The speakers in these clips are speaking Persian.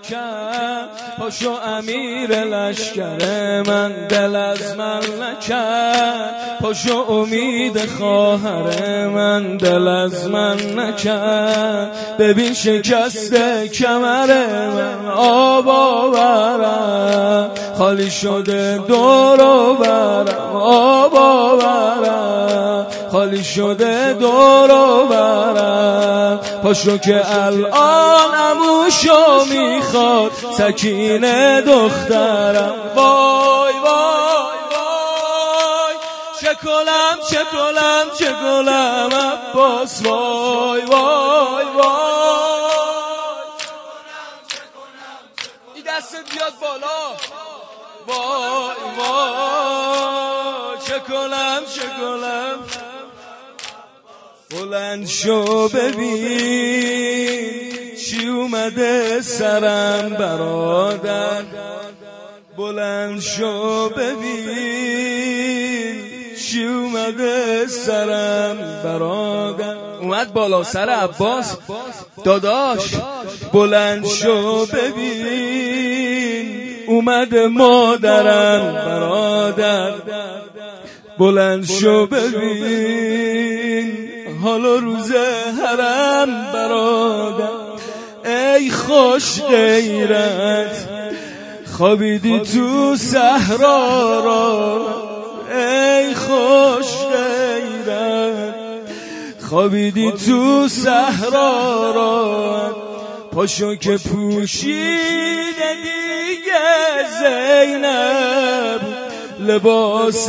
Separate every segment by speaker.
Speaker 1: نکرد پاشو امیر لشکر من دل از من نکرد پاشو امید خواهر من دل از من نکرد ببین شکست کمر من آب آورم. خالی شده دور و برم آب آورم. خالی شده دور و برم. پاشو که الان اموشو می‌خواد سکینه دخترم. وای وای وای. چه کنم چه کنم چه کنم عباس. وای وای وای. دستت بیاد بالا. وای وای. چه کنم چه کنم بلند شو ببین چی اومده سرم برادر. بلند شو ببین چی اومده سرم برادر. اومد بالا سر عباس. داداش بلند شو ببین اومد مادرم برادر. بلند شو ببین حالا روز حرم برادر. ای خوش غیرت خوابیدی تو صحرا را. ای خوش غیرت خوابیدی تو صحرا را. پاشو که پوشیده دیگه زینب لباس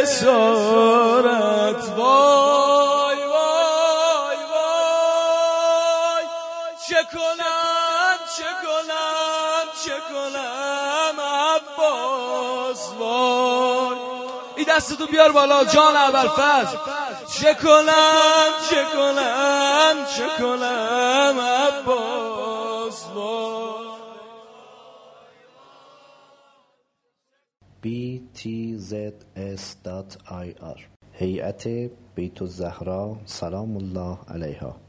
Speaker 1: اسارت. وای کنم چه کنم چه کنم عباس وای. این دستتو بیار بالا جان ابرفز چه کنم چه کنم چه کنم عباس وای.
Speaker 2: Btzs.ir هیئت بیت الزهرا سلام الله علیها.